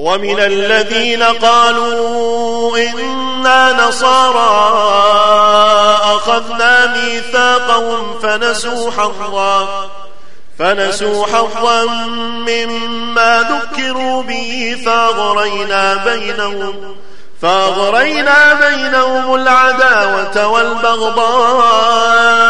ومن الذين قالوا إنا نصارى أخذنا ميثاقهم فنسوا حظا فنسوا حظا مما ذكروا به فاغرينا بينهم فاغرينا بينهم العداوة والبغضاء.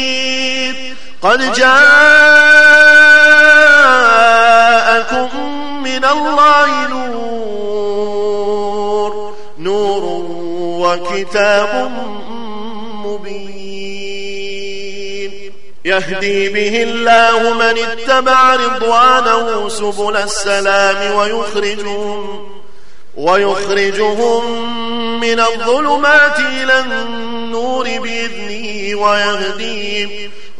قد جاءكم من الله نور. نور وكتاب مبين. يهدي به الله من اتبع رضوانه سبل السلام ويخرجهم ويخرجهم من الظلمات إلى النور بإذنه ويهديهم